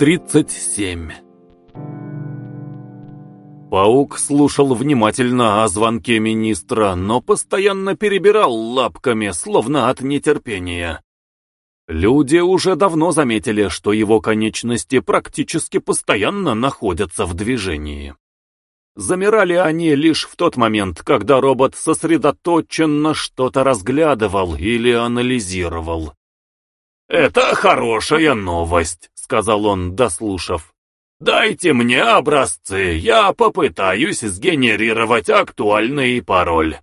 37 Паук слушал внимательно о звонке министра, но постоянно перебирал лапками, словно от нетерпения. Люди уже давно заметили, что его конечности практически постоянно находятся в движении. Замирали они лишь в тот момент, когда робот сосредоточенно что-то разглядывал или анализировал. «Это хорошая новость», — сказал он, дослушав. «Дайте мне образцы, я попытаюсь сгенерировать актуальный пароль».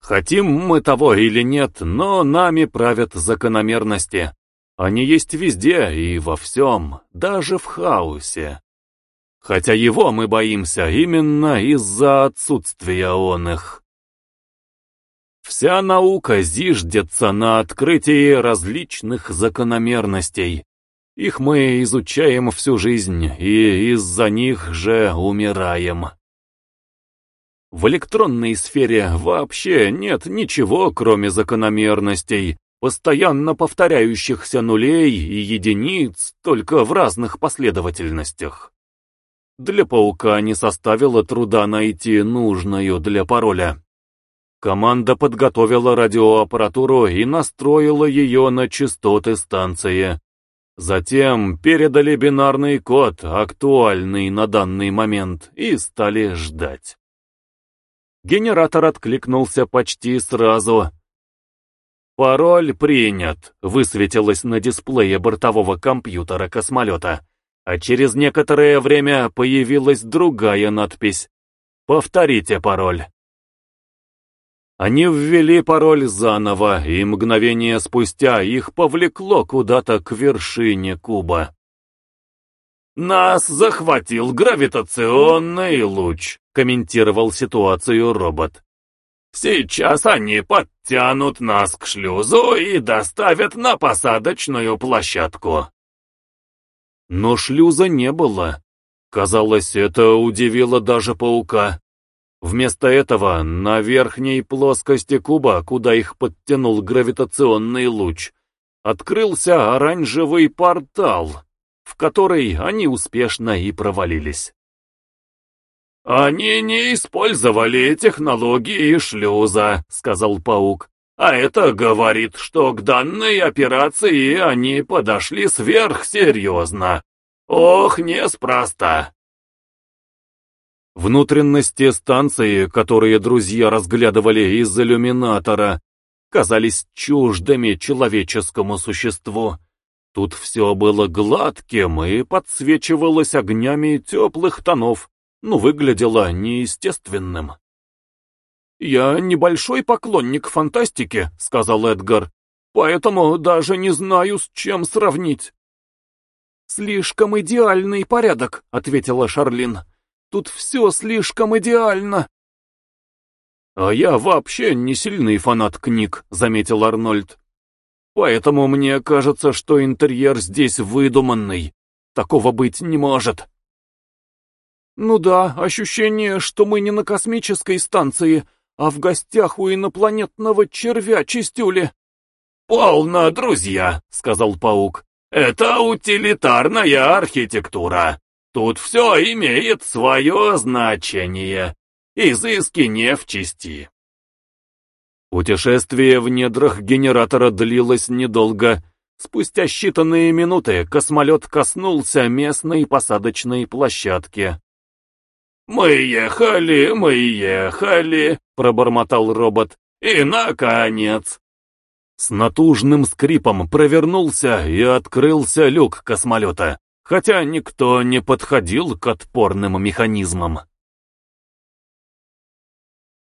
Хотим мы того или нет, но нами правят закономерности. Они есть везде и во всем, даже в хаосе. Хотя его мы боимся именно из-за отсутствия он их. Вся наука зиждется на открытии различных закономерностей. Их мы изучаем всю жизнь, и из-за них же умираем. В электронной сфере вообще нет ничего, кроме закономерностей, постоянно повторяющихся нулей и единиц, только в разных последовательностях. Для паука не составило труда найти нужную для пароля. Команда подготовила радиоаппаратуру и настроила ее на частоты станции. Затем передали бинарный код, актуальный на данный момент, и стали ждать. Генератор откликнулся почти сразу. «Пароль принят», — высветилось на дисплее бортового компьютера космолета, а через некоторое время появилась другая надпись. «Повторите пароль». Они ввели пароль заново, и мгновение спустя их повлекло куда-то к вершине куба. «Нас захватил гравитационный луч», — комментировал ситуацию робот. «Сейчас они подтянут нас к шлюзу и доставят на посадочную площадку». Но шлюза не было. Казалось, это удивило даже паука. Вместо этого на верхней плоскости куба, куда их подтянул гравитационный луч, открылся оранжевый портал в который они успешно и провалились. «Они не использовали технологии шлюза», — сказал паук. «А это говорит, что к данной операции они подошли сверхсерьезно. Ох, неспроста». Внутренности станции, которые друзья разглядывали из иллюминатора, казались чуждыми человеческому существу. Тут все было гладким и подсвечивалось огнями теплых тонов, но выглядело неестественным. «Я небольшой поклонник фантастики», — сказал Эдгар, «поэтому даже не знаю, с чем сравнить». «Слишком идеальный порядок», — ответила Шарлин. «Тут все слишком идеально». «А я вообще не сильный фанат книг», — заметил Арнольд. Поэтому мне кажется, что интерьер здесь выдуманный. Такого быть не может. Ну да, ощущение, что мы не на космической станции, а в гостях у инопланетного червя-чистюли. «Полно, друзья», — сказал паук. «Это утилитарная архитектура. Тут все имеет свое значение. Изыски не в чести. Путешествие в недрах генератора длилось недолго. Спустя считанные минуты космолет коснулся местной посадочной площадки. «Мы ехали, мы ехали», — пробормотал робот. «И, наконец!» С натужным скрипом провернулся и открылся люк космолета, хотя никто не подходил к отпорным механизмам.